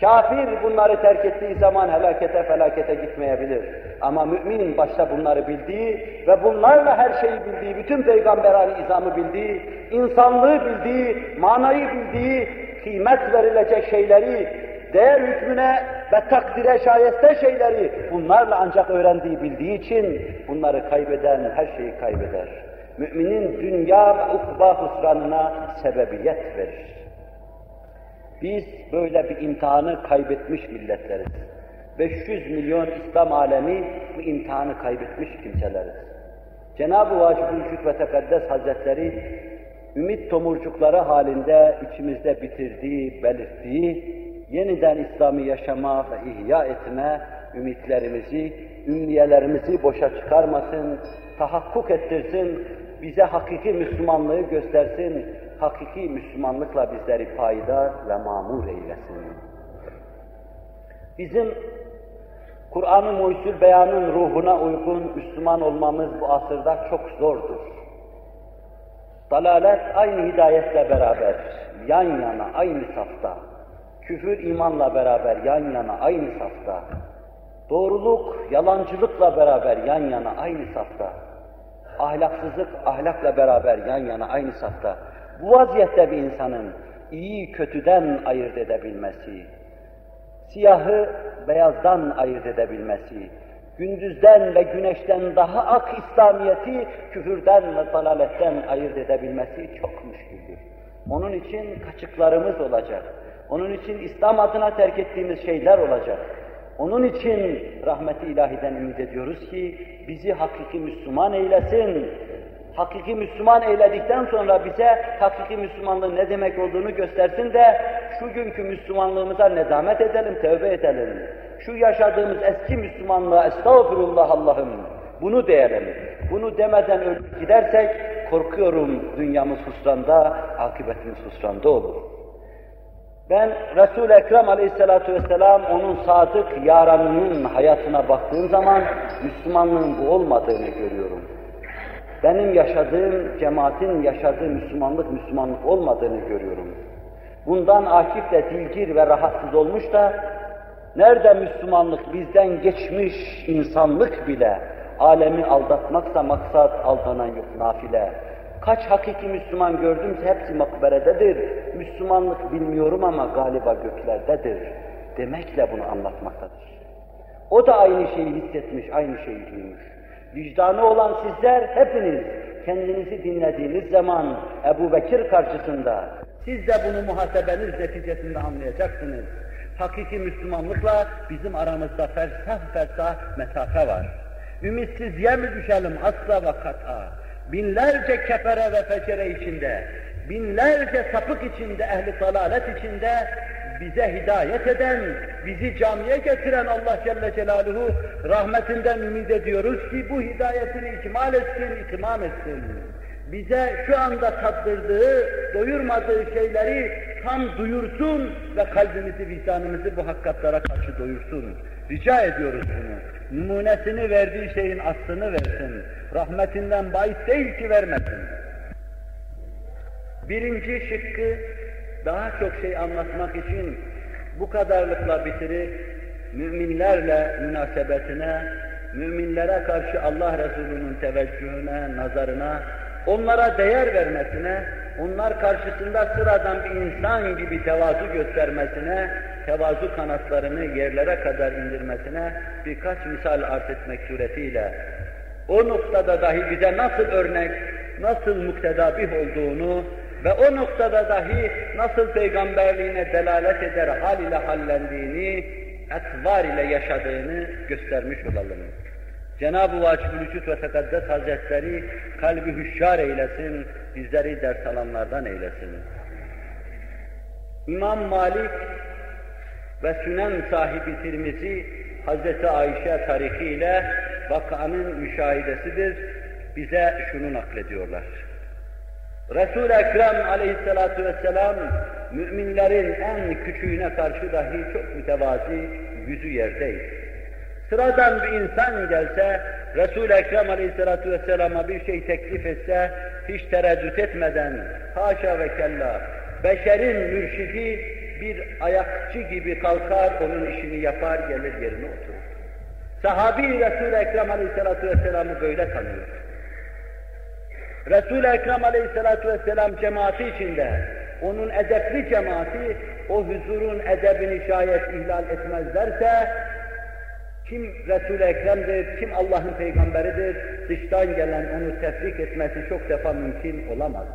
Kafir bunları terk ettiği zaman helakete felakete gitmeyebilir. Ama mümin başta bunları bildiği ve bunlarla her şeyi bildiği, bütün peygamberani izamı bildiği, insanlığı bildiği, manayı bildiği, kıymet verilecek şeyleri, değer hükmüne ve takdire şayeste şeyleri bunlarla ancak öğrendiği, bildiği için bunları kaybeden her şeyi kaybeder. Müminin dünya ve ukba husranına sebebiyet verir. Biz böyle bir imtihanı kaybetmiş milletleriz. 500 milyon İslam alemi bu imtihanı kaybetmiş kimseleriz. Cenab-ı Vacib-ül ve Tekaddes Hazretleri ümit tomurcukları halinde içimizde bitirdiği, belirttiği, yeniden İslam'ı yaşama ve ihya etme ümitlerimizi, ümniyelerimizi boşa çıkarmasın, tahakkuk ettirsin, bize hakiki Müslümanlığı göstersin, hakiki Müslümanlıkla bizleri payidar ve mamur eylesin. Bizim Kur'an-ı Muhyüzül Beyan'ın ruhuna uygun Müslüman olmamız bu asırda çok zordur. Dalalet aynı hidayetle beraber, yan yana, aynı safta. Küfür imanla beraber yan yana, aynı safta. Doğruluk, yalancılıkla beraber yan yana, aynı safta. Ahlaksızlık, ahlakla beraber yan yana, aynı safta. Bu vaziyette bir insanın iyi kötüden ayırt edebilmesi, siyahı beyazdan ayırt edebilmesi, gündüzden ve güneşten daha ak İslamiyeti küfürden ve dalaletten ayırt edebilmesi çok müşküldür. Onun için kaçıklarımız olacak. Onun için İslam adına terk ettiğimiz şeyler olacak. Onun için rahmeti ilahiden ümit ediyoruz ki bizi hakiki Müslüman eylesin. Hakiki Müslüman eyledikten sonra bize hakiki Müslümanlığın ne demek olduğunu göstersin de şu günkü Müslümanlığımıza nedamet edelim, tövbe edelim. Şu yaşadığımız eski Müslümanlığa estağfurullah Allah'ım bunu diyelim. Bunu demeden ölüp gidersek korkuyorum dünyamız husranda, akıbetimiz husranda olur. Ben Resul-i Ekrem aleyhissalatu vesselam onun sadık yaranının hayatına baktığım zaman Müslümanlığın bu olmadığını görüyorum. Benim yaşadığım, cemaatin yaşadığı Müslümanlık, Müslümanlık olmadığını görüyorum. Bundan Akif de dilgir ve rahatsız olmuş da, nerede Müslümanlık bizden geçmiş insanlık bile, alemi aldatmaksa maksat aldanan yok nafile. Kaç hakiki Müslüman gördümse hepsi makberededir. Müslümanlık bilmiyorum ama galiba göklerdedir. Demekle bunu anlatmaktadır. O da aynı şeyi hissetmiş, aynı şeyi duymuş. Vicdanı olan sizler hepiniz kendinizi dinlediğiniz zaman Ebu Bekir karşısında siz de bunu muhasebeniz neticesinde anlayacaksınız. Hakiki Müslümanlıkla bizim aramızda fersah fersah mesafe var. Ümitsizliğe mi düşelim asla ve kat'a? Binlerce kefere ve fecere içinde, binlerce sapık içinde, ehli dalalet içinde bize hidayet eden, bizi camiye getiren Allah Celle Celaluhu rahmetinden ümit ediyoruz ki bu hidayetini ikmal etsin, itimam etsin. Bize şu anda tattırdığı, doyurmadığı şeyleri tam duyursun ve kalbimizi, vicdanımızı bu hakikatlara karşı doyursun. Rica ediyoruz bunu. Numunesini verdiği şeyin aslını versin. Rahmetinden bahis değil ki vermesin. Birinci şıkkı daha çok şey anlatmak için bu kadarlıkla bitirip müminlerle münasebetine, müminlere karşı Allah Resulü'nün teveccühüne, nazarına, onlara değer vermesine, onlar karşısında sıradan bir insan gibi tevazu göstermesine, tevazu kanatlarını yerlere kadar indirmesine birkaç misal arz etmek suretiyle o noktada dahi bize nasıl örnek, nasıl muktedabih olduğunu ve o noktada dahi nasıl peygamberliğine delalet eder hal ile hallendiğini, etvar ile yaşadığını göstermiş olalım. Cenab-ı Vacib-ül Vücut ve Tekaddes Hazretleri kalbi hüşyar eylesin, bizleri ders alanlardan eylesin. İmam Malik ve Sünen sahibi Tirmizi Hazreti Ayşe tarihiyle vakanın müşahidesidir. Bize şunu naklediyorlar. Resul-i Ekrem aleyhissalatu vesselam müminlerin en küçüğüne karşı dahi çok mütevazi, yüzü yerdeydi. Sıradan bir insan gelse, Resul-i Ekrem aleyhissalatu vesselama bir şey teklif etse, hiç tereddüt etmeden, haşa ve kella, beşerin mürşidi bir ayakçı gibi kalkar, onun işini yapar, gelir yerine oturur. Sahabi Resul-i Ekrem Aleyhisselatü Vesselam'ı böyle tanıyor. Resul-i Ekrem Aleyhisselatü Vesselam cemaati içinde, onun edepli cemaati, o huzurun edebini şayet ihlal etmezlerse, kim Resul-i Ekrem'dir, kim Allah'ın peygamberidir, dıştan gelen onu tefrik etmesi çok defa mümkün olamaz.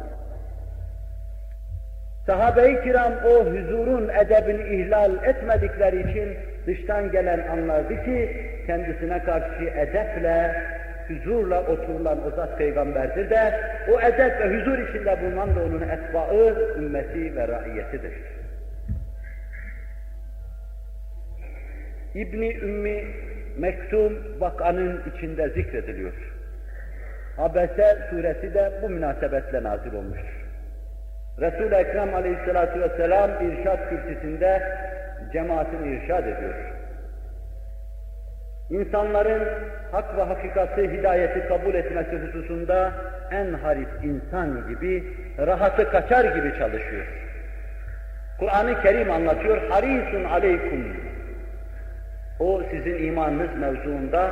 Sahabe-i kiram o huzurun edebini ihlal etmedikleri için dıştan gelen anlardı ki kendisine karşı edeple, huzurla oturulan o zat peygamberdir de o edep ve huzur içinde bulunan da onun etbaı, ümmeti ve raiyetidir. İbni Ümmi Mektum vakanın içinde zikrediliyor. Abese suresi de bu münasebetle nazil olmuştur. Resul-i Ekrem aleyhissalatu vesselam irşad kürsüsünde cemaatini irşad ediyor. İnsanların hak ve hakikati, hidayeti kabul etmesi hususunda en haris insan gibi, rahatı kaçar gibi çalışıyor. Kur'an-ı Kerim anlatıyor, harisun aleykum. O sizin imanınız mevzuunda,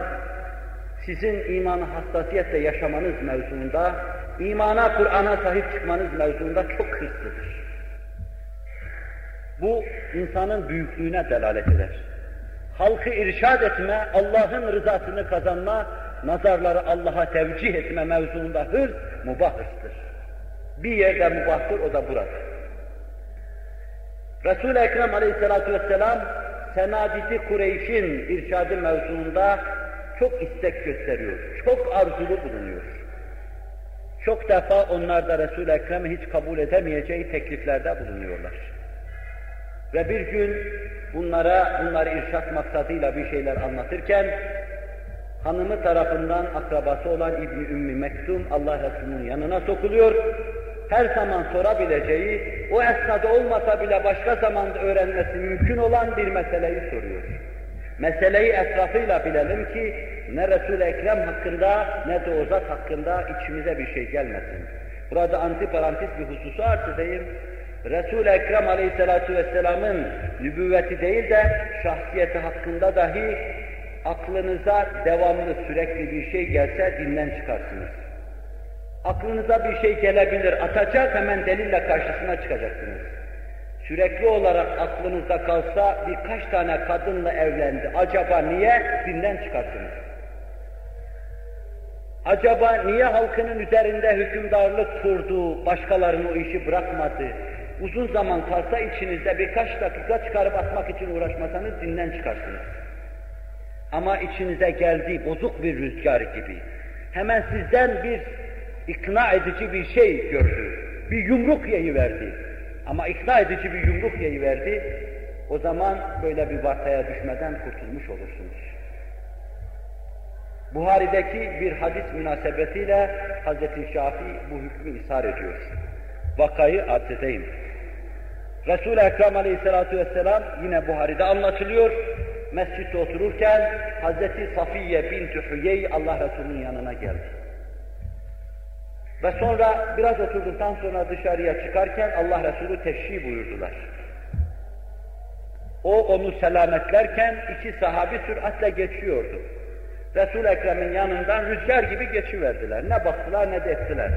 sizin imanı hassasiyetle yaşamanız mevzuunda, imana, Kur'an'a sahip çıkmanız mevzuunda çok hırslıdır. Bu insanın büyüklüğüne delalet eder. Halkı irşad etme, Allah'ın rızasını kazanma, nazarları Allah'a tevcih etme mevzuunda hırs, mubah hırsdır. Bir yerde mubahtır, o da burada. Resul-i Ekrem aleyhissalatu vesselam, Senadisi Kureyş'in irşadı mevzuunda çok istek gösteriyor, çok arzulu bulunuyor. Çok defa onlar da Resul-i Ekrem'i hiç kabul edemeyeceği tekliflerde bulunuyorlar. Ve bir gün bunlara, bunları irşat maksadıyla bir şeyler anlatırken, hanımı tarafından akrabası olan İbni Ümmi Mektum Allah Resulü'nün yanına sokuluyor. Her zaman sorabileceği, o esnada olmasa bile başka zamanda öğrenmesi mümkün olan bir meseleyi soruyor. Meseleyi etrafıyla bilelim ki ne Resul-i Ekrem hakkında ne de o zat hakkında içimize bir şey gelmesin. Burada antiparantis bir hususu arz edeyim. Resul-i Ekrem aleyhissalatu vesselamın nübüvveti değil de şahsiyeti hakkında dahi aklınıza devamlı sürekli bir şey gelse dinden çıkarsınız. Aklınıza bir şey gelebilir, atacak hemen delille karşısına çıkacaksınız. Sürekli olarak aklınızda kalsa birkaç tane kadınla evlendi. Acaba niye? Dinden çıkarsınız. Acaba niye halkının üzerinde hükümdarlık kurdu, başkalarını o işi bırakmadı? Uzun zaman kalsa içinizde birkaç dakika çıkarıp atmak için uğraşmasanız dinden çıkarsınız. Ama içinize geldi bozuk bir rüzgar gibi. Hemen sizden bir ikna edici bir şey gördü. Bir yumruk verdi. Ama ikna edici bir yumruk verdi. O zaman böyle bir vartaya düşmeden kurtulmuş olursunuz. Buhari'deki bir hadis münasebetiyle Hz. Şafii bu hükmü ishar ediyor. Vakayı arz edeyim. Resul-i Ekrem aleyhissalatu vesselam yine Buhari'de anlatılıyor. Mescitte otururken Hz. Safiye bint Hüyey Allah Resulü'nün yanına geldi. Ve sonra biraz oturduktan sonra dışarıya çıkarken Allah Resulü teşhi buyurdular. O onu selametlerken iki sahabi süratle geçiyordu. Resul-i Ekrem'in yanından rüzgar gibi geçiverdiler. Ne baktılar ne de ettiler.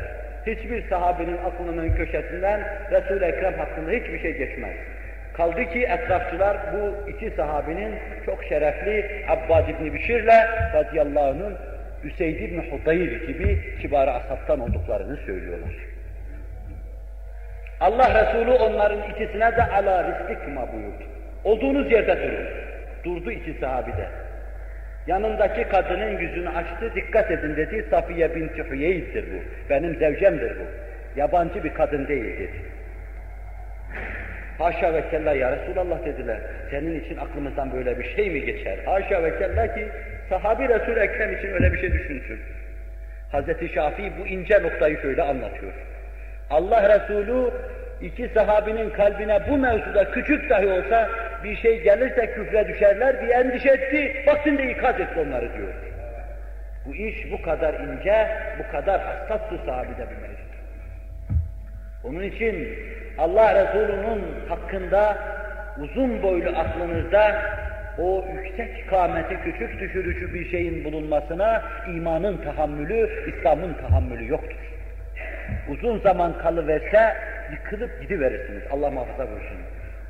Hiçbir sahabinin aklının köşesinden Resul-i Ekrem hakkında hiçbir şey geçmez. Kaldı ki etrafçılar bu iki sahabinin çok şerefli Abbad İbni Bişir'le radıyallahu anh'ın Üseyd İbni Hudayr gibi kibar ashabtan olduklarını söylüyorlar. Allah Resulü onların ikisine de ala ristikma buyurdu. Olduğunuz yerde durun. Durdu iki sahabi de. Yanındaki kadının yüzünü açtı, dikkat edin dedi, Safiye binti Hüyeyiz'dir bu, benim zevcemdir bu. Yabancı bir kadın değil dedi. Haşa ve kella ya Resulallah dediler, senin için aklımızdan böyle bir şey mi geçer? Haşa ve kella ki sahabi resul Ekrem için öyle bir şey düşünsün. Hazreti Şafii bu ince noktayı şöyle anlatıyor. Allah Resulü iki sahabinin kalbine bu mevzuda küçük dahi olsa bir şey gelirse küfre düşerler diye endişe etti, vaktinde ikaz etti onları diyor. Bu iş bu kadar ince, bu kadar hassas bir sahabide bir mevzu. Onun için Allah Resulü'nün hakkında uzun boylu aklınızda o yüksek kâmeti küçük düşürücü bir şeyin bulunmasına imanın tahammülü, İslam'ın tahammülü yoktur. Uzun zaman kalıverse yıkılıp gidiverirsiniz. Allah muhafaza buyursun.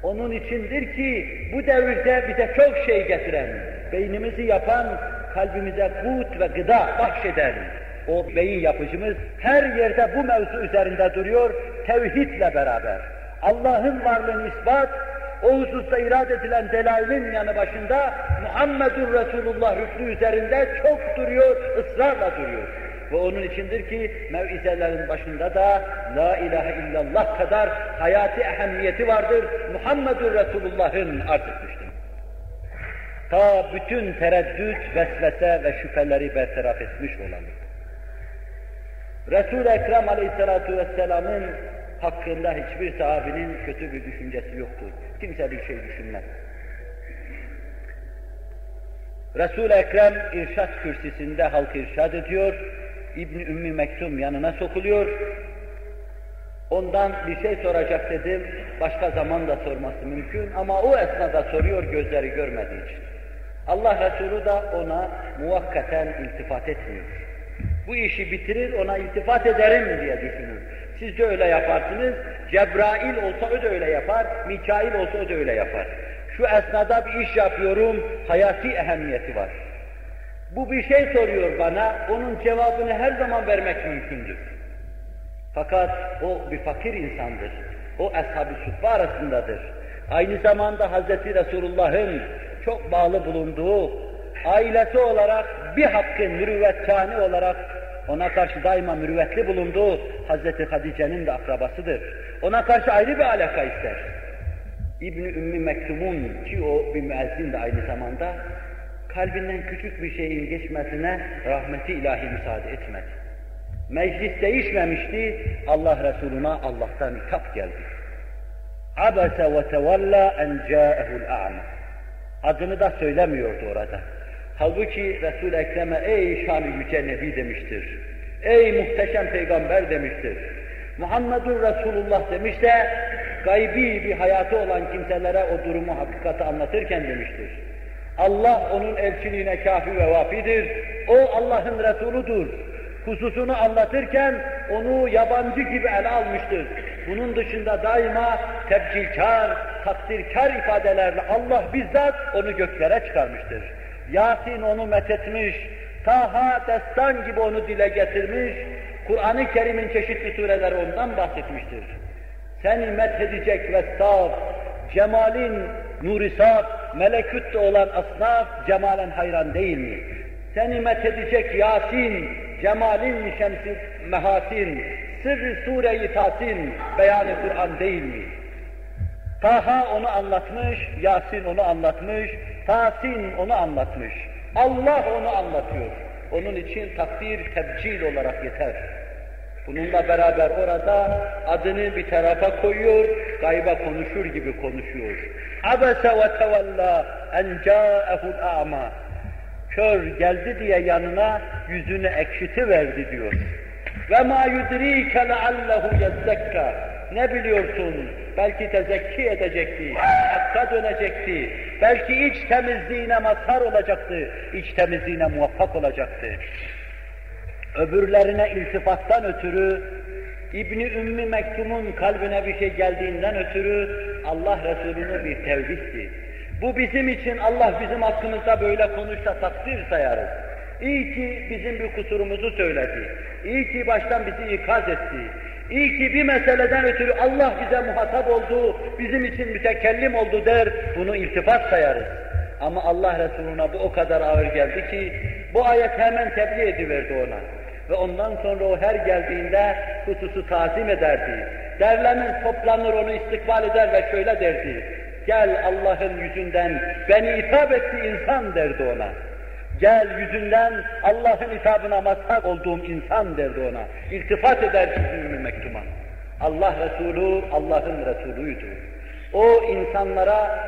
Onun içindir ki bu devirde bize çok şey getiren, beynimizi yapan, kalbimize kut ve gıda bahşeden, o beyin yapıcımız her yerde bu mevzu üzerinde duruyor, tevhidle beraber. Allah'ın varlığını ispat, o hususta irade edilen delailin yanı başında Muhammedur Resulullah rüklü üzerinde çok duruyor, ısrarla duruyor. Ve onun içindir ki mevizelerin başında da La ilahe illallah kadar hayati ehemmiyeti vardır. Muhammedur Resulullah'ın arz etmiştir. Ta bütün tereddüt, vesvese ve şüpheleri bertaraf etmiş olalım. Resul-i Ekrem Aleyhisselatü Vesselam'ın hakkında hiçbir sahabinin kötü bir düşüncesi yoktur. Kimse bir şey düşünmez. Resul-i Ekrem irşat kürsüsünde halkı irşad ediyor, İbn Ümmü Mektum yanına sokuluyor. Ondan bir şey soracak dedim, başka zaman da sorması mümkün ama o esnada soruyor gözleri görmediği için. Allah Resulü da ona muvakkaten iltifat etmiyor. Bu işi bitirir, ona iltifat ederim diye düşünür. Siz de öyle yaparsınız, Cebrail olsa o da öyle yapar, Mikail olsa o da öyle yapar. Şu esnada bir iş yapıyorum, hayati ehemmiyeti var. Bu bir şey soruyor bana, onun cevabını her zaman vermek mümkündür. Fakat o bir fakir insandır. O ashab-ı arasındadır. Aynı zamanda Hz. Resulullah'ın çok bağlı bulunduğu, ailesi olarak bir hakkın mürüvvetkâni olarak ona karşı daima mürüvvetli bulunduğu Hz. Hatice'nin de akrabasıdır. Ona karşı ayrı bir alaka ister. İbn-i Ümmü Mektum'un ki o bir müezzin de aynı zamanda kalbinden küçük bir şeyin geçmesine rahmeti ilahi müsaade etmedi. Meclis değişmemişti, Allah Resuluna Allah'tan hitap geldi. Abese ve tevalla en câehul. Adını da söylemiyordu orada. Halbuki Resul-i Ekrem'e ey şanı yüce Nebi demiştir. Ey muhteşem peygamber demiştir. Muhammedur Resulullah demiş de gaybi bir hayatı olan kimselere o durumu hakikati anlatırken demiştir. Allah onun elçiliğine kafi ve vafidir. O Allah'ın Resuludur. Hususunu anlatırken onu yabancı gibi ele almıştır. Bunun dışında daima tebcilkar, takdirkar ifadelerle Allah bizzat onu göklere çıkarmıştır. Yasin onu methetmiş, Taha destan gibi onu dile getirmiş, Kur'an-ı Kerim'in çeşitli sureleri ondan bahsetmiştir. Seni methedecek vessaf, cemalin nurisat, melekütte olan asnaf cemalen hayran değil mi? Seni methedecek Yasin, cemalin şemsi mehasin, sırrı sure-i tasin, beyanı Kur'an değil mi? Taha onu anlatmış, Yasin onu anlatmış, Tasin onu anlatmış. Allah onu anlatıyor. Onun için takdir tebcil olarak yeter. Bununla beraber orada adını bir tarafa koyuyor, gayba konuşur gibi konuşuyor. Abese ve tevella en câehul a'ma. Kör geldi diye yanına yüzünü ekşiti verdi diyor. Ve ma yudrike leallehu yezzekka. Ne biliyorsun? Belki tezekki edecekti, hakka dönecekti. Belki iç temizliğine mazhar olacaktı, iç temizliğine muvaffak olacaktı. Öbürlerine iltifattan ötürü, İbni Ümmü Mektum'un kalbine bir şey geldiğinden ötürü Allah Resulü'nü bir tevhiddi. Bu bizim için Allah bizim hakkımızda böyle konuşsa takdir sayarız. İyi ki bizim bir kusurumuzu söyledi. İyi ki baştan bizi ikaz etti. İyi ki bir meseleden ötürü Allah bize muhatap oldu, bizim için mütekellim oldu der, bunu iltifat sayarız. Ama Allah Resulü'ne bu o kadar ağır geldi ki, bu ayet hemen tebliğ ediverdi ona. Ve ondan sonra o her geldiğinde hususu tazim ederdi. Derlenir, toplanır, onu istikbal eder ve şöyle derdi. Gel Allah'ın yüzünden, beni hitap etti insan derdi ona. Gel yüzünden Allah'ın hitabına mazhar olduğum insan derdi ona. İltifat eder bizim mektuma. Allah Resulü Allah'ın Resulüydü. O insanlara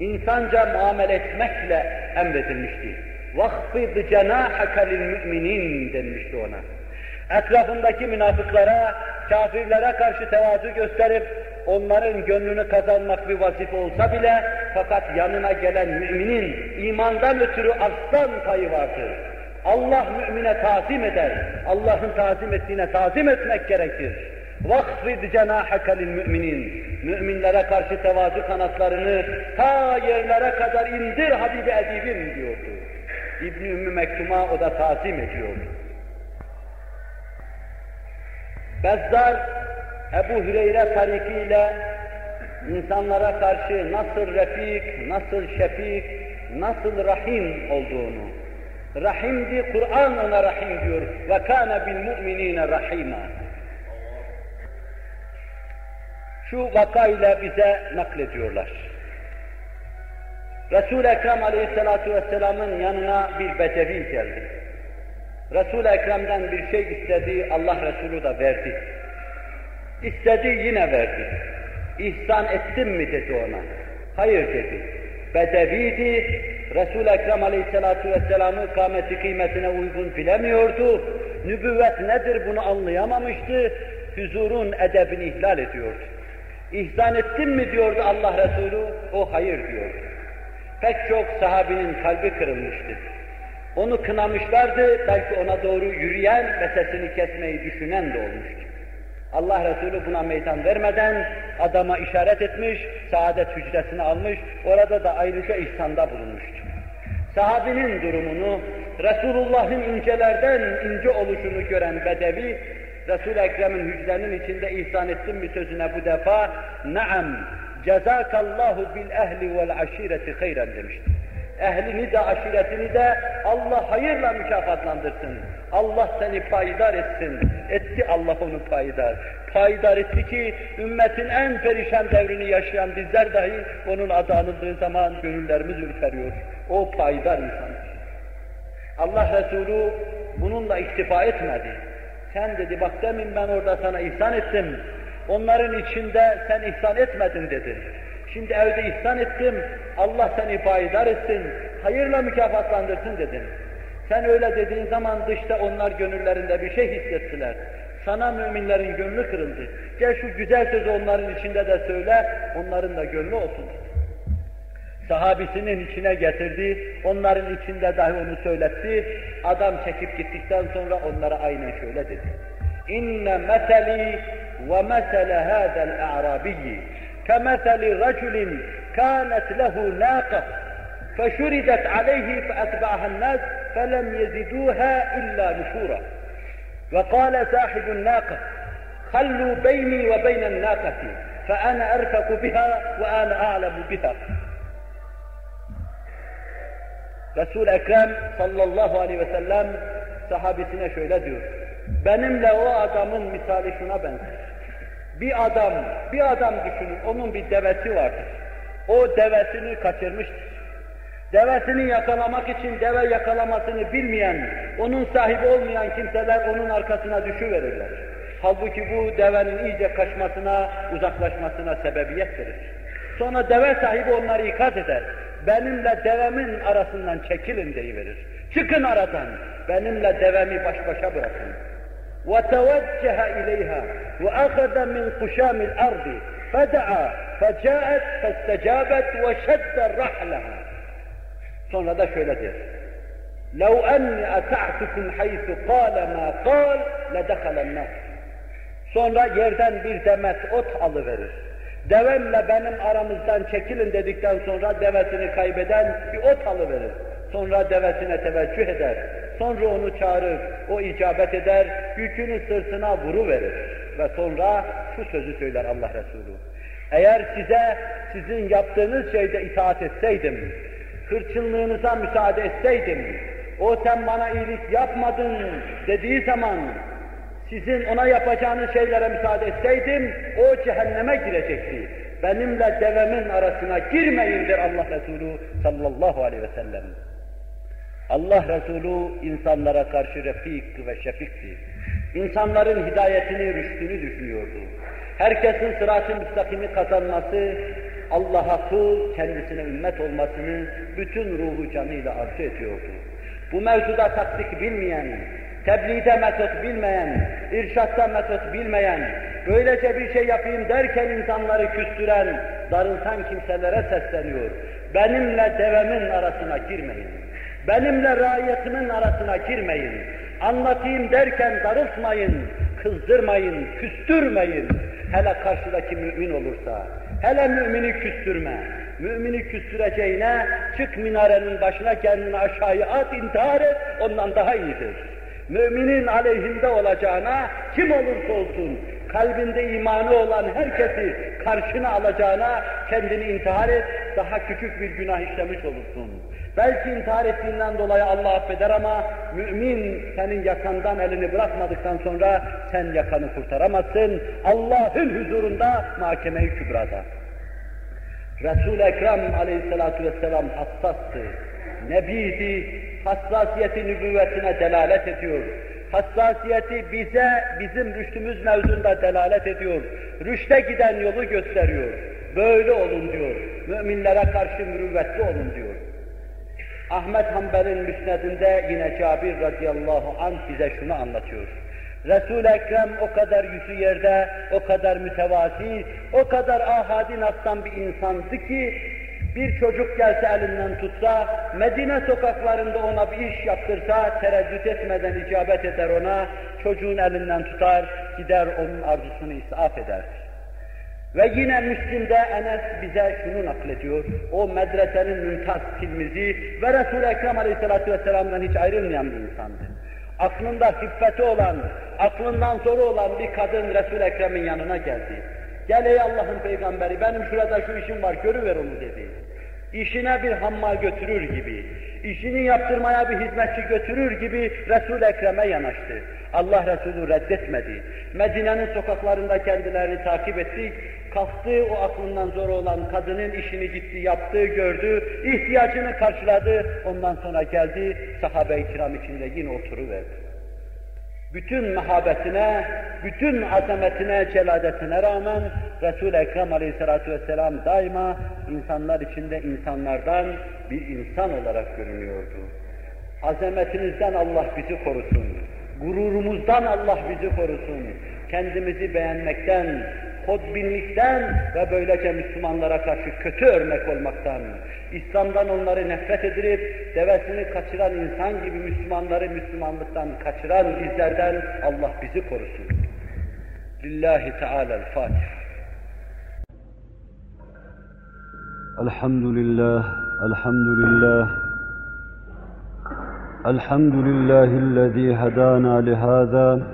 insanca muamele etmekle emredilmişti. وَخْفِضْ جَنَاحَكَ لِلْمُؤْمِنِينَ denmişti ona. Etrafındaki münafıklara kafirlere karşı tevazu gösterip onların gönlünü kazanmak bir vazife olsa bile fakat yanına gelen müminin imandan ötürü aslan payı vardır. Allah mümine tazim eder. Allah'ın tazim ettiğine tazim etmek gerekir. وَخْفِدْ جَنَاحَكَ لِلْمُؤْمِنِينَ Müminlere karşı tevazu kanatlarını ta yerlere kadar indir Habibi Edibim diyordu. İbn-i Ümmü Mektum'a o da tazim ediyor. Bezzar Ebu Hüreyre tarikiyle insanlara karşı nasıl refik, nasıl şefik, nasıl rahim olduğunu, rahimdi, Kur'an ona rahim diyor. Ve kâne bil mu'minîne rahîmâ. Şu vakayla bize naklediyorlar. Resul-i Ekrem aleyhissalatu vesselamın yanına bir bedevi geldi. Resul-i Ekrem'den bir şey istedi, Allah Resulü da verdi. İstedi yine verdi. İhsan ettim mi dedi ona. Hayır dedi. Bedeviydi, Resul-i Ekrem aleyhissalatu vesselam'ı kâmeti kıymetine uygun bilemiyordu. Nübüvvet nedir bunu anlayamamıştı. Huzurun edebini ihlal ediyordu. İhsan ettim mi diyordu Allah Resulü, o hayır diyordu. Pek çok sahabinin kalbi kırılmıştı. Onu kınamışlardı, belki ona doğru yürüyen ve sesini kesmeyi düşünen de olmuştu. Allah Resulü buna meydan vermeden adama işaret etmiş, saadet hücresini almış, orada da ayrıca ihsanda bulunmuştu. Sahabinin durumunu, Resulullah'ın incelerden ince oluşunu gören Bedevi, Resul-i Ekrem'in hücrenin içinde ihsan ettim mi sözüne bu defa, naam, cezakallahu bil ehli vel aşireti hayran demişti. Ehlini de aşiretini de Allah hayırla mükafatlandırsın. Allah seni payidar etsin. Etti Allah onu payidar. Payidar etti ki ümmetin en perişan devrini yaşayan bizler dahi onun adı anıldığı zaman gönüllerimiz ürperiyor. O payidar insandır. Allah Resulü bununla iktifa etmedi. Sen dedi bak demin ben orada sana ihsan ettim. Onların içinde sen ihsan etmedin dedi. Şimdi evde ihsan ettim, Allah seni payidar etsin, hayırla mükafatlandırsın dedin. Sen öyle dediğin zaman dışta onlar gönüllerinde bir şey hissettiler. Sana müminlerin gönlü kırıldı. Gel şu güzel sözü onların içinde de söyle, onların da gönlü olsun. Sahabisinin içine getirdi, onların içinde dahi onu söyletti. Adam çekip gittikten sonra onlara aynen şöyle dedi. Meseli ve mesele hâzel a'rabiyyi كمثل رجل كانت له ناقة فشردت عليه فأتبعها الناس فلم يزدوها إلا نشورا وقال صاحب الناقة خلوا بيني وبين الناقة فأنا أرفق بها وأنا أعلم بها Resul-i Ekrem sallallahu aleyhi ve sellem sahabesine şöyle diyor. Benimle o adamın misali şuna benzer. Bir adam, bir adam düşünün, onun bir devesi vardır. O devesini kaçırmıştır. Devesini yakalamak için deve yakalamasını bilmeyen, onun sahibi olmayan kimseler onun arkasına düşüverirler. Halbuki bu devenin iyice kaçmasına, uzaklaşmasına sebebiyet verir. Sonra deve sahibi onları ikaz eder. Benimle devemin arasından çekilin deyiverir. Çıkın aradan, benimle devemi baş başa bırakın. وتوجه إليها وأخذ من قشام الأرض فدعا فجاءت فاستجابت وشد رحلها sonra da şöyle der. لو أني أتعتكم حيث قال ما قال لدخل النار. Sonra yerden bir demet ot alıverir. Devemle benim aramızdan çekilin dedikten sonra devesini kaybeden bir ot alıverir. Sonra devesine teveccüh eder. Sonra onu çağırır, o icabet eder, yükünü sırtına vuruverir. Ve sonra şu sözü söyler Allah Resulü. Eğer size sizin yaptığınız şeyde itaat etseydim, hırçınlığınıza müsaade etseydim, o sen bana iyilik yapmadın dediği zaman sizin ona yapacağınız şeylere müsaade etseydim, o cehenneme girecekti. Benimle devemin arasına girmeyindir Allah Resulü sallallahu aleyhi ve sellem. Allah Resulü insanlara karşı refik ve şefikti. İnsanların hidayetini, rüştünü düşünüyordu. Herkesin sırat-ı müstakimi kazanması, Allah'a kul, kendisine ümmet olmasını bütün ruhu canıyla arzu ediyordu. Bu mevzuda taktik bilmeyen, tebliğde metot bilmeyen, irşatta metot bilmeyen, böylece bir şey yapayım derken insanları küstüren, darıltan kimselere sesleniyor. Benimle devemin arasına girmeyin. Benimle raiyetimin arasına girmeyin. Anlatayım derken darıltmayın, kızdırmayın, küstürmeyin. Hele karşıdaki mümin olursa, hele mümini küstürme. Mümini küstüreceğine çık minarenin başına kendini aşağıya at, intihar et, ondan daha iyidir. Müminin aleyhinde olacağına kim olursa olsun, kalbinde imanı olan herkesi karşına alacağına kendini intihar et, daha küçük bir günah işlemiş olursun. Belki intihar ettiğinden dolayı Allah affeder ama mümin senin yakandan elini bırakmadıktan sonra sen yakanı kurtaramazsın. Allah'ın huzurunda mahkeme-i kübrada. Resul-i Ekrem aleyhissalatu vesselam hassastı, nebiydi, hassasiyeti nübüvvetine delalet ediyor. Hassasiyeti bize, bizim rüştümüz mevzunda delalet ediyor. Rüşte giden yolu gösteriyor. Böyle olun diyor. Müminlere karşı mürüvvetli olun diyor. Ahmet Hanbel'in müsnedinde yine Cabir radıyallahu anh bize şunu anlatıyor. Resul-i Ekrem o kadar yüzü yerde, o kadar mütevazi, o kadar ahadi nastan bir insandı ki bir çocuk gelse elinden tutsa, Medine sokaklarında ona bir iş yaptırsa, tereddüt etmeden icabet eder ona, çocuğun elinden tutar, gider onun arzusunu isaf eder. Ve yine Müslim'de Enes bize şunu naklediyor, o medresenin mümtaz tilmizi ve Resul-i Ekrem Aleyhisselatü Vesselam'dan hiç ayrılmayan bir insandı. Aklında hiffeti olan, aklından soru olan bir kadın Resul-i Ekrem'in yanına geldi. Gel ey Allah'ın peygamberi, benim şurada şu işim var, görüver onu dedi. İşine bir hammal götürür gibi, işini yaptırmaya bir hizmetçi götürür gibi Resul-i Ekrem'e yanaştı. Allah Resulü reddetmedi. Medine'nin sokaklarında kendilerini takip ettik. Kalktı o aklından zor olan kadının işini gitti, yaptı, gördü, ihtiyacını karşıladı. Ondan sonra geldi, sahabe-i kiram içinde yine oturuverdi. Bütün mehabetine, bütün azametine, celadetine rağmen Resul-i Ekrem aleyhissalatu vesselam daima insanlar içinde insanlardan bir insan olarak görünüyordu. Azametinizden Allah bizi korusun. Gururumuzdan Allah bizi korusun. Kendimizi beğenmekten, kodbinlikten ve böylece Müslümanlara karşı kötü örnek olmaktan, İslam'dan onları nefret edilip devesini kaçıran insan gibi Müslümanları Müslümanlıktan kaçıran bizlerden Allah bizi korusun. Lillahi Teala'l-Fatiha. Elhamdülillah, elhamdülillah. Elhamdülillahillezî hedâna lihâzâ.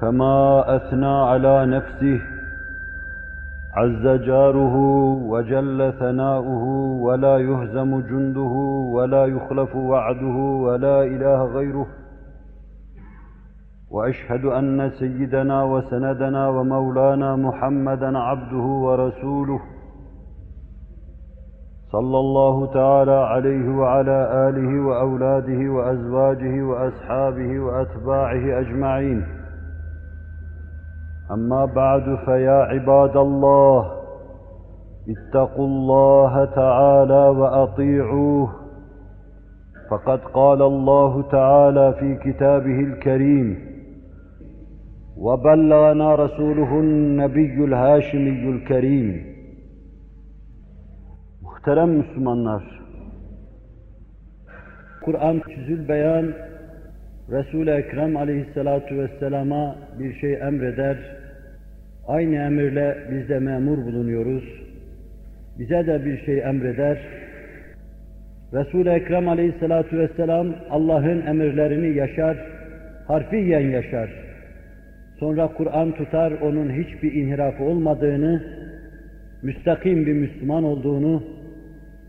كما أثنى على نفسه عز جاره وجل ثناؤه ولا يهزم جنده ولا يخلف وعده ولا إله غيره. وأشهد أن سيدنا وسندنا ومولانا محمدا عبده ورسوله صلى الله تعالى عليه وعلى آله وأولاده وأزواجه وأصحابه وأتباعه أجمعين. أما بعد فيا عباد الله اتقوا الله تعالى وأطيعوه فقد قال الله تعالى في كتابه الكريم وبلغنا رسوله النبي الهاشمي الكريم Muhterem Müslümanlar, Kur'an Tüzül Beyan, Resul-i Ekrem aleyhissalatu vesselama bir şey emreder, Aynı emirle biz de memur bulunuyoruz. Bize de bir şey emreder. Resul-i Ekrem aleyhissalatu vesselam Allah'ın emirlerini yaşar, harfiyen yaşar. Sonra Kur'an tutar, onun hiçbir inhirafı olmadığını, müstakim bir Müslüman olduğunu,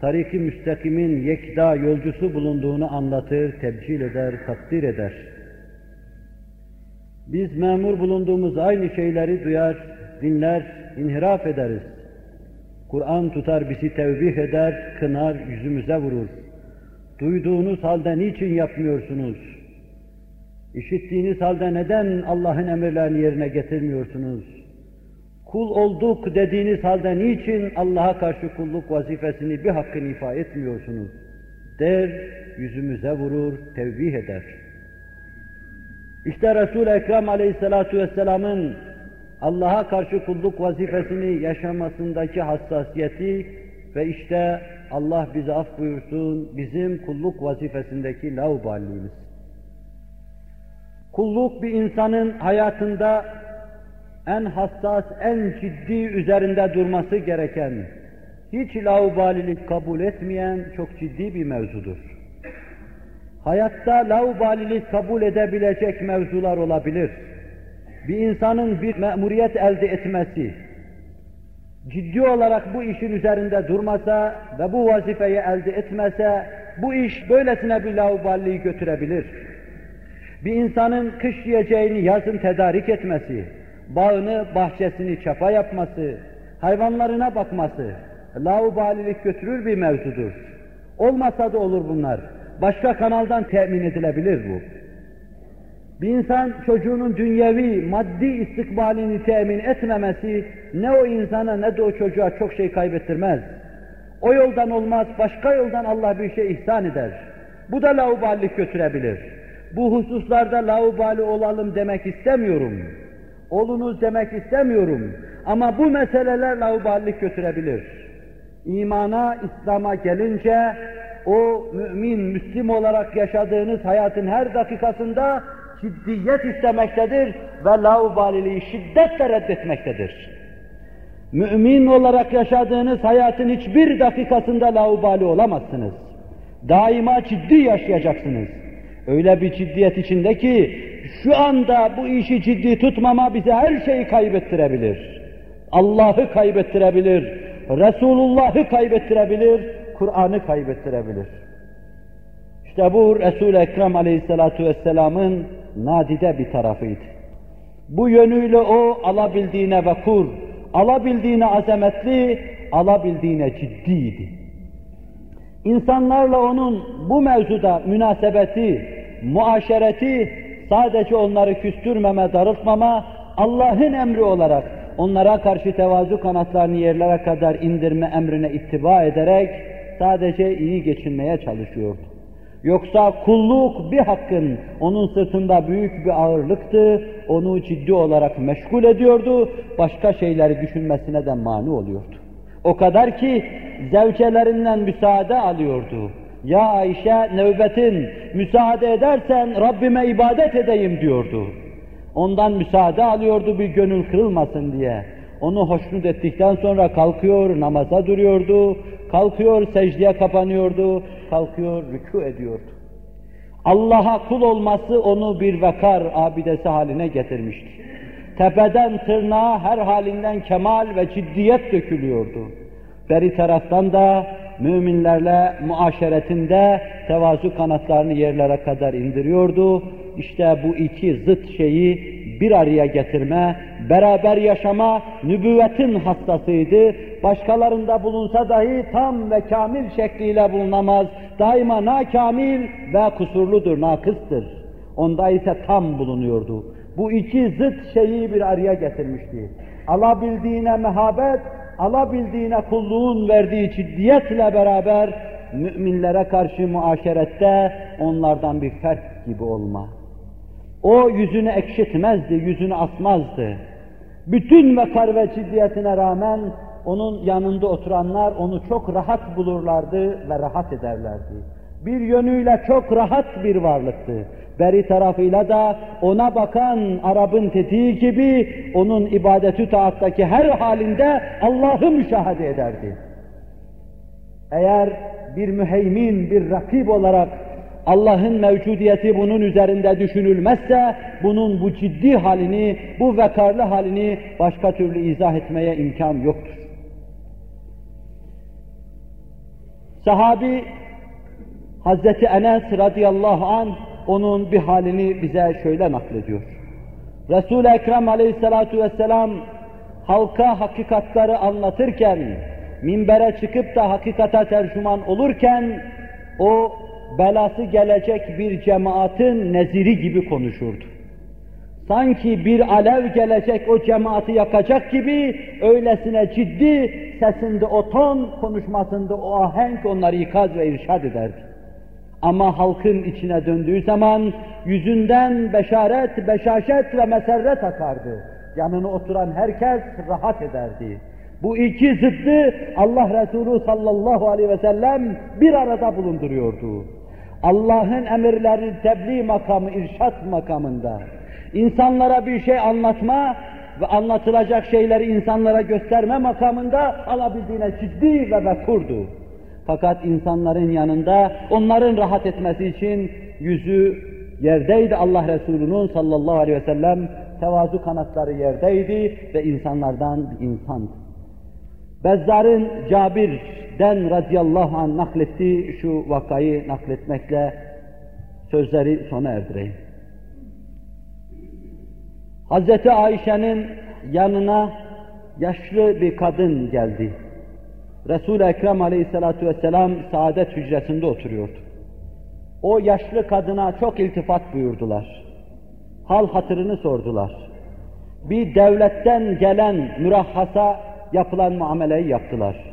tarik-i müstakimin yekda yolcusu bulunduğunu anlatır, tebcil eder, takdir eder. Biz memur bulunduğumuz aynı şeyleri duyar, dinler, inhiraf ederiz. Kur'an tutar bizi tevbih eder, kınar, yüzümüze vurur. Duyduğunuz halde niçin yapmıyorsunuz? İşittiğiniz halde neden Allah'ın emirlerini yerine getirmiyorsunuz? Kul olduk dediğiniz halde niçin Allah'a karşı kulluk vazifesini bir hakkın ifa etmiyorsunuz? Der, yüzümüze vurur, tevbih eder. İşte Resul-i Ekrem aleyhissalatu vesselamın Allah'a karşı kulluk vazifesini yaşamasındaki hassasiyeti ve işte Allah bize af buyursun bizim kulluk vazifesindeki lauballiğimiz. Kulluk bir insanın hayatında en hassas, en ciddi üzerinde durması gereken, hiç laubalilik kabul etmeyen çok ciddi bir mevzudur. Hayatta laubalilik kabul edebilecek mevzular olabilir. Bir insanın bir memuriyet elde etmesi, ciddi olarak bu işin üzerinde durmasa ve bu vazifeyi elde etmese, bu iş böylesine bir lauballiği götürebilir. Bir insanın kış yiyeceğini yazın tedarik etmesi, bağını, bahçesini çapa yapması, hayvanlarına bakması, laubalilik götürür bir mevzudur. Olmasa da olur bunlar. Başka kanaldan temin edilebilir bu. Bir insan çocuğunun dünyevi, maddi istikbalini temin etmemesi ne o insana ne de o çocuğa çok şey kaybettirmez. O yoldan olmaz, başka yoldan Allah bir şey ihsan eder. Bu da lauballik götürebilir. Bu hususlarda laubali olalım demek istemiyorum. Olunuz demek istemiyorum. Ama bu meseleler lauballik götürebilir. İmana, İslam'a gelince o mümin, Müslim olarak yaşadığınız hayatın her dakikasında ciddiyet istemektedir ve laubaliliği şiddetle reddetmektedir. Mümin olarak yaşadığınız hayatın hiçbir dakikasında laubali olamazsınız. Daima ciddi yaşayacaksınız. Öyle bir ciddiyet içinde ki şu anda bu işi ciddi tutmama bize her şeyi kaybettirebilir. Allah'ı kaybettirebilir, Resulullah'ı kaybettirebilir, Kur'an'ı kaybettirebilir. İşte bu Resul-i Ekrem aleyhissalatu vesselamın nadide bir tarafıydı. Bu yönüyle o alabildiğine vakur, alabildiğine azametli, alabildiğine ciddiydi. İnsanlarla onun bu mevzuda münasebeti, muaşereti sadece onları küstürmeme, darıltmama, Allah'ın emri olarak onlara karşı tevazu kanatlarını yerlere kadar indirme emrine ittiba ederek sadece iyi geçinmeye çalışıyordu. Yoksa kulluk bir hakkın onun sırtında büyük bir ağırlıktı, onu ciddi olarak meşgul ediyordu, başka şeyleri düşünmesine de mani oluyordu. O kadar ki zevcelerinden müsaade alıyordu. Ya Ayşe nöbetin müsaade edersen Rabbime ibadet edeyim diyordu. Ondan müsaade alıyordu bir gönül kırılmasın diye. Onu hoşnut ettikten sonra kalkıyor, namaza duruyordu, kalkıyor, secdeye kapanıyordu, kalkıyor, rükû ediyordu. Allah'a kul olması onu bir vekar abidesi haline getirmişti. Tepeden tırnağa her halinden kemal ve ciddiyet dökülüyordu. Beri taraftan da müminlerle muaşeretinde tevazu kanatlarını yerlere kadar indiriyordu. İşte bu iki zıt şeyi bir araya getirme, beraber yaşama nübüvvetin hassasıydı. Başkalarında bulunsa dahi tam ve kamil şekliyle bulunamaz. Daima nakamil ve kusurludur, nakıstır. Onda ise tam bulunuyordu. Bu iki zıt şeyi bir araya getirmişti. Alabildiğine mehabet, alabildiğine kulluğun verdiği ciddiyetle beraber müminlere karşı muaşerette onlardan bir ferk gibi olma. O yüzünü ekşitmezdi, yüzünü asmazdı. Bütün vekar ve ciddiyetine rağmen onun yanında oturanlar onu çok rahat bulurlardı ve rahat ederlerdi. Bir yönüyle çok rahat bir varlıktı. Beri tarafıyla da ona bakan Arap'ın tetiği gibi onun ibadeti taattaki her halinde Allah'ı müşahede ederdi. Eğer bir müheymin, bir rakip olarak Allah'ın mevcudiyeti bunun üzerinde düşünülmezse, bunun bu ciddi halini, bu vekarlı halini başka türlü izah etmeye imkan yoktur. Sahabi Hazreti Enes radıyallahu an onun bir halini bize şöyle naklediyor. Resul-i Ekrem aleyhissalatu vesselam halka hakikatları anlatırken, minbere çıkıp da hakikata tercüman olurken, o belası gelecek bir cemaatin neziri gibi konuşurdu. Sanki bir alev gelecek o cemaati yakacak gibi öylesine ciddi sesinde o ton, konuşmasında o ahenk onları ikaz ve irşad ederdi. Ama halkın içine döndüğü zaman yüzünden beşaret, beşaşet ve meserret akardı. Yanına oturan herkes rahat ederdi. Bu iki zıddı Allah Resulü sallallahu aleyhi ve sellem bir arada bulunduruyordu. Allah'ın emirlerini tebliğ makamı, irşat makamında, insanlara bir şey anlatma ve anlatılacak şeyleri insanlara gösterme makamında alabildiğine ciddi ve vekurdu. Fakat insanların yanında onların rahat etmesi için yüzü yerdeydi Allah Resulü'nün sallallahu aleyhi ve sellem tevazu kanatları yerdeydi ve insanlardan bir insandı. Bezzar'ın Cabir'den radıyallahu anh naklettiği şu vakayı nakletmekle sözleri sona erdireyim. Hazreti Ayşe'nin yanına yaşlı bir kadın geldi. Resul-i Ekrem aleyhissalatu vesselam saadet hücresinde oturuyordu. O yaşlı kadına çok iltifat buyurdular. Hal hatırını sordular. Bir devletten gelen mürahhasa yapılan muameleyi yaptılar.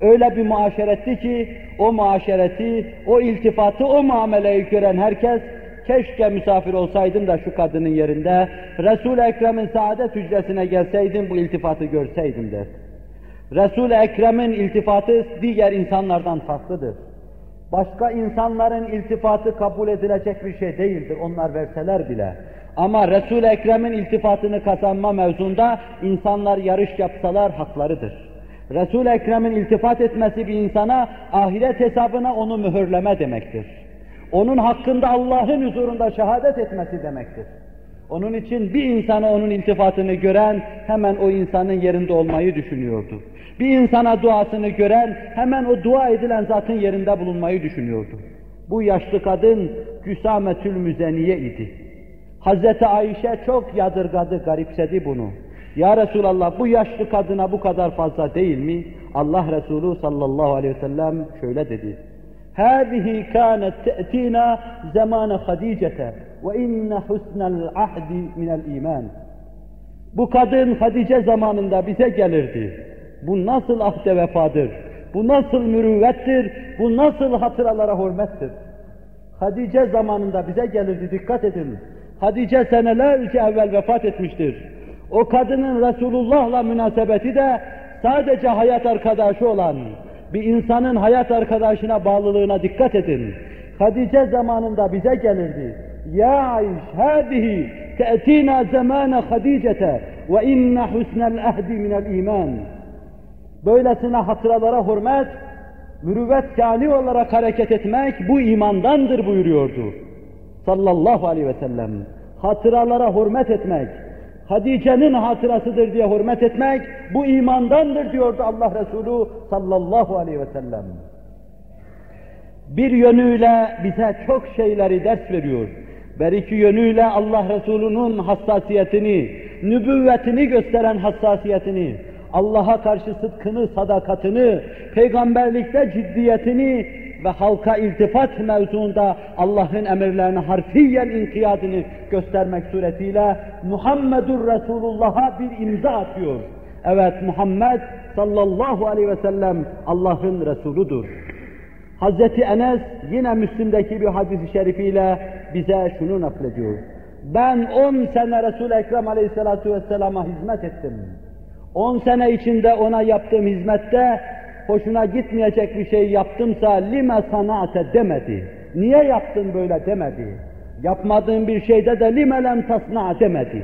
Öyle bir muaşeretti ki o muaşereti, o iltifatı, o muameleyi gören herkes keşke misafir olsaydım da şu kadının yerinde Resul-i Ekrem'in saadet hücresine gelseydim bu iltifatı görseydim der. Resul-i Ekrem'in iltifatı diğer insanlardan farklıdır. Başka insanların iltifatı kabul edilecek bir şey değildir, onlar verseler bile. Ama Resul-i Ekrem'in iltifatını kazanma mevzunda insanlar yarış yapsalar haklarıdır. Resul-i Ekrem'in iltifat etmesi bir insana ahiret hesabına onu mühürleme demektir. Onun hakkında Allah'ın huzurunda şehadet etmesi demektir. Onun için bir insana onun iltifatını gören hemen o insanın yerinde olmayı düşünüyordu. Bir insana duasını gören hemen o dua edilen zatın yerinde bulunmayı düşünüyordu. Bu yaşlı kadın Güsametül Müzeniye idi. Hazreti Ayşe çok yadırgadı, garipsedi bunu. Ya Resulallah bu yaşlı kadına bu kadar fazla değil mi? Allah Resulü sallallahu aleyhi ve sellem şöyle dedi. هذه كانت تأتينا زمان خديجة وإن حسن العهد من الإيمان Bu kadın Hadice zamanında bize gelirdi. Bu nasıl ahde vefadır? Bu nasıl mürüvvettir? Bu nasıl hatıralara hürmettir? Hadice zamanında bize gelirdi, dikkat edin. Hadice senelerce evvel vefat etmiştir. O kadının Resulullah'la münasebeti de sadece hayat arkadaşı olan, bir insanın hayat arkadaşına bağlılığına dikkat edin. Hadice zamanında bize gelirdi. Ya Ayş, hadihi te'tina zamana Hadicete ve inne husnel ahdi minel iman. Böylesine hatıralara hürmet, mürüvvet kâni olarak hareket etmek bu imandandır buyuruyordu. Sallallahu aleyhi ve sellem. Hatıralara hürmet etmek, Hadice'nin hatırasıdır diye hürmet etmek, bu imandandır diyordu Allah Resulü sallallahu aleyhi ve sellem. Bir yönüyle bize çok şeyleri ders veriyor. Bir iki yönüyle Allah Resulü'nün hassasiyetini, nübüvvetini gösteren hassasiyetini, Allah'a karşı sıdkını, sadakatini, peygamberlikte ciddiyetini ve halka iltifat mevzuunda Allah'ın emirlerine harfiyen inkiyadını göstermek suretiyle Muhammedur Resulullah'a bir imza atıyor. Evet Muhammed sallallahu aleyhi ve sellem Allah'ın Resuludur. Hazreti Enes yine Müslim'deki bir hadis-i şerifiyle bize şunu naklediyor. Ben on sene Resul-i Ekrem aleyhissalatu vesselama hizmet ettim. On sene içinde ona yaptığım hizmette hoşuna gitmeyecek bir şey yaptımsa lime sanate demedi. Niye yaptın böyle demedi. Yapmadığım bir şeyde de lime lem tasna demedi.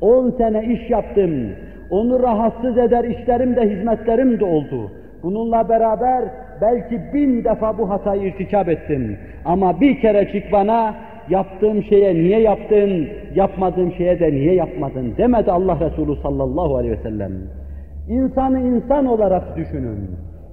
On sene iş yaptım. Onu rahatsız eder işlerim de hizmetlerim de oldu. Bununla beraber belki bin defa bu hatayı irtikap ettim. Ama bir kerecik bana yaptığım şeye niye yaptın, yapmadığım şeye de niye yapmadın demedi Allah Resulü sallallahu aleyhi ve sellem. İnsanı insan olarak düşünün.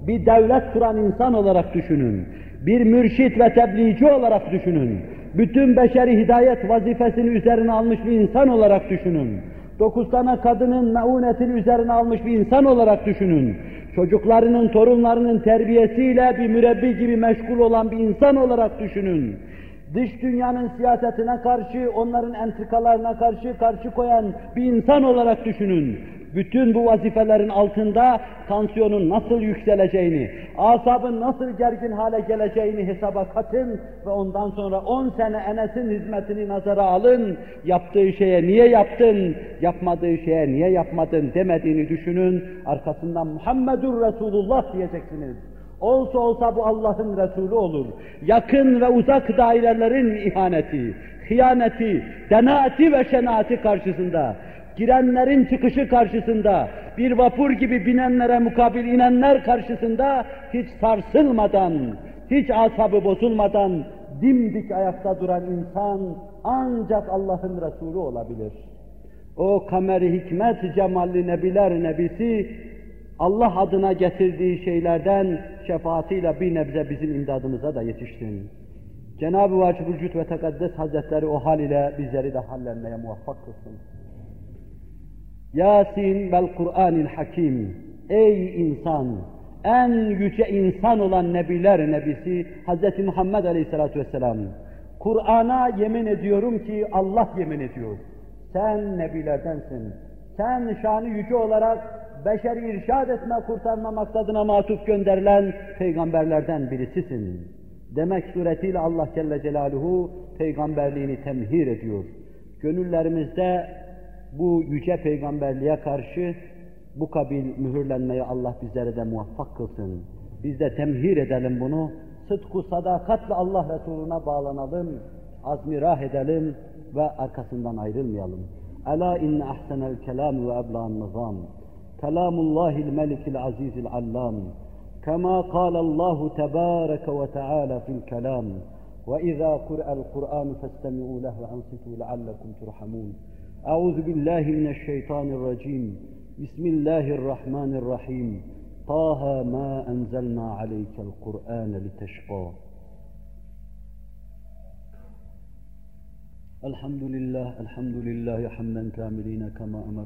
Bir devlet kuran insan olarak düşünün. Bir mürşit ve tebliğci olarak düşünün. Bütün beşeri hidayet vazifesini üzerine almış bir insan olarak düşünün. Dokuz tane kadının meunetini üzerine almış bir insan olarak düşünün. Çocuklarının, torunlarının terbiyesiyle bir mürebbi gibi meşgul olan bir insan olarak düşünün dış dünyanın siyasetine karşı, onların entrikalarına karşı karşı koyan bir insan olarak düşünün. Bütün bu vazifelerin altında tansiyonun nasıl yükseleceğini, asabın nasıl gergin hale geleceğini hesaba katın ve ondan sonra on sene Enes'in hizmetini nazara alın, yaptığı şeye niye yaptın, yapmadığı şeye niye yapmadın demediğini düşünün, arkasından Muhammedur Resulullah diyeceksiniz. Olsa olsa bu Allah'ın Resulü olur. Yakın ve uzak dairelerin ihaneti, hıyaneti, denaati ve şenaati karşısında, girenlerin çıkışı karşısında, bir vapur gibi binenlere mukabil inenler karşısında hiç sarsılmadan, hiç asabı bozulmadan dimdik ayakta duran insan ancak Allah'ın Resulü olabilir. O kameri hikmet cemalli nebiler nebisi Allah adına getirdiği şeylerden şefaatiyle bir nebze bizim imdadımıza da yetişsin. Cenab-ı Vacib-ül ve Tekaddes Hazretleri o hal ile bizleri de hallenmeye muvaffak kılsın. Yasin vel Kur'anil Hakim. Ey insan! En yüce insan olan Nebiler Nebisi Hz. Muhammed Aleyhisselatü Vesselam. Kur'an'a yemin ediyorum ki Allah yemin ediyor. Sen Nebilerdensin. Sen şanı yüce olarak beşeri irşad etme, kurtarma maksadına matuf gönderilen peygamberlerden birisisin. Demek suretiyle Allah Celle Celaluhu peygamberliğini temhir ediyor. Gönüllerimizde bu yüce peygamberliğe karşı bu kabil mühürlenmeye Allah bizlere de muvaffak kılsın. Biz de temhir edelim bunu. Sıdku sadakatle Allah Resuluna bağlanalım, azmi rah edelim ve arkasından ayrılmayalım. Ela inne ahsenel kelam ve eblan nizam. كلام الله الملك العزيز العلام كما قال الله تبارك وتعالى في الكلام وإذا قرأ القرآن فاستمعوا له وأنصتوا لعلكم ترحمون. أعوذ بالله من الشيطان الرجيم. بسم الله الرحمن الرحيم. طه ما أنزلنا عليك القرآن لتشقى. الحمد لله الحمد لله حمدا كاملين كما أمر.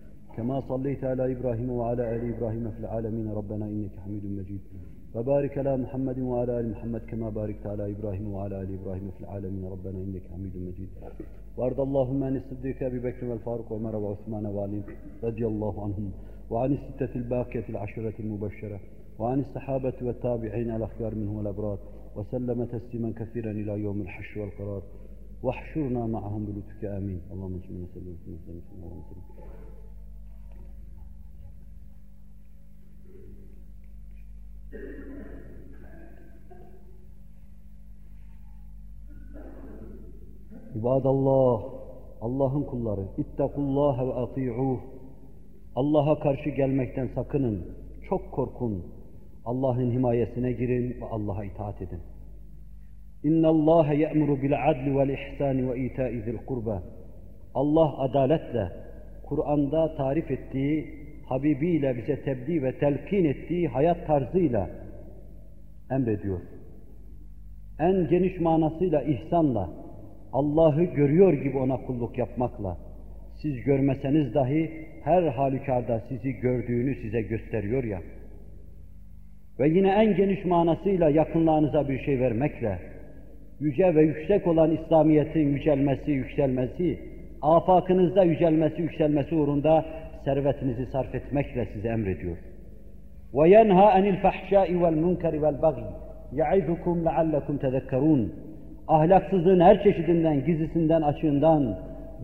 كما صليت على إبراهيم وعلى آل إبراهيم في العالمين ربنا إنك حميد مجيد. وبارك على محمد وعلى آل محمد كما باركت على إبراهيم وعلى آل إبراهيم في العالمين ربنا إنك حميد مجيد. وأرض اللهم عن الصديق أبي بكر والفاروق وعمر وعثمان وعلي رضي الله عنهم وعن الستة الباقية العشرة المبشرة وعن الصحابة والتابعين الأخيار منهم والأبرار وسلم تسليما كثيرا إلى يوم الحشر والقرار. واحشرنا معهم بلطفك آمين. اللهم صل وسلم وسلم İbadallah, Allah'ın kulları, ittakullah ve ati'uh. Allah'a karşı gelmekten sakının, çok korkun. Allah'ın himayesine girin ve Allah'a itaat edin. İnna Allah ye'muru bil adli vel ihsani ve ita'i zil kurba. Allah adaletle, Kur'an'da tarif ettiği Habibiyle bize tebliğ ve telkin ettiği hayat tarzıyla emrediyor. En geniş manasıyla ihsanla, Allah'ı görüyor gibi ona kulluk yapmakla, siz görmeseniz dahi her halükarda sizi gördüğünü size gösteriyor ya. Ve yine en geniş manasıyla yakınlarınıza bir şey vermekle, yüce ve yüksek olan İslamiyet'in yücelmesi, yükselmesi, afakınızda yücelmesi, yükselmesi uğrunda servetinizi sarf etmekle size emrediyor. وَيَنْهَا عَنِ الْفَحْشَاءِ وَالْمُنْكَرِ وَالْبَغْيِ يَعِذُكُمْ لَعَلَّكُمْ تَذَكَّرُونَ Ahlaksızlığın her çeşidinden, gizlisinden, açığından,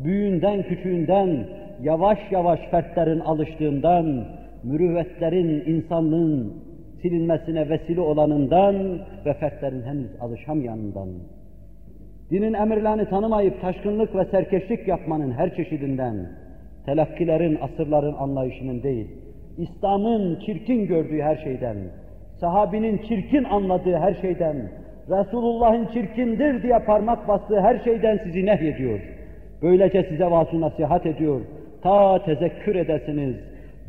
büyüğünden, küçüğünden, yavaş yavaş fertlerin alıştığından, mürüvvetlerin, insanlığın silinmesine vesile olanından ve fertlerin henüz alışamayanından. Dinin emirlerini tanımayıp taşkınlık ve serkeşlik yapmanın her çeşidinden, telakkilerin, asırların anlayışının değil, İslam'ın çirkin gördüğü her şeyden, sahabinin çirkin anladığı her şeyden, Resulullah'ın çirkindir diye parmak bastığı her şeyden sizi nehyediyor. Böylece size vaaz nasihat ediyor. Ta tezekkür edesiniz.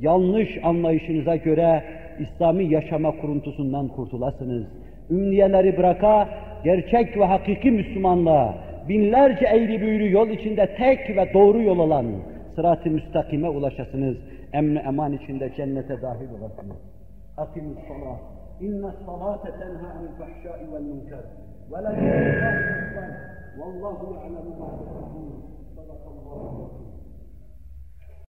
Yanlış anlayışınıza göre İslami yaşama kuruntusundan kurtulasınız. Ümniyeleri bıraka, gerçek ve hakiki Müslümanlığa, binlerce eğri büğrü yol içinde tek ve doğru yol olan sırat-ı müstakime ulaşasınız. Emni eman içinde cennete dahil olasınız. Akimus salat. İnne salate tenha anil fahşai vel münker. Ve la Vallahu ya'lemu ma. Sadakallahu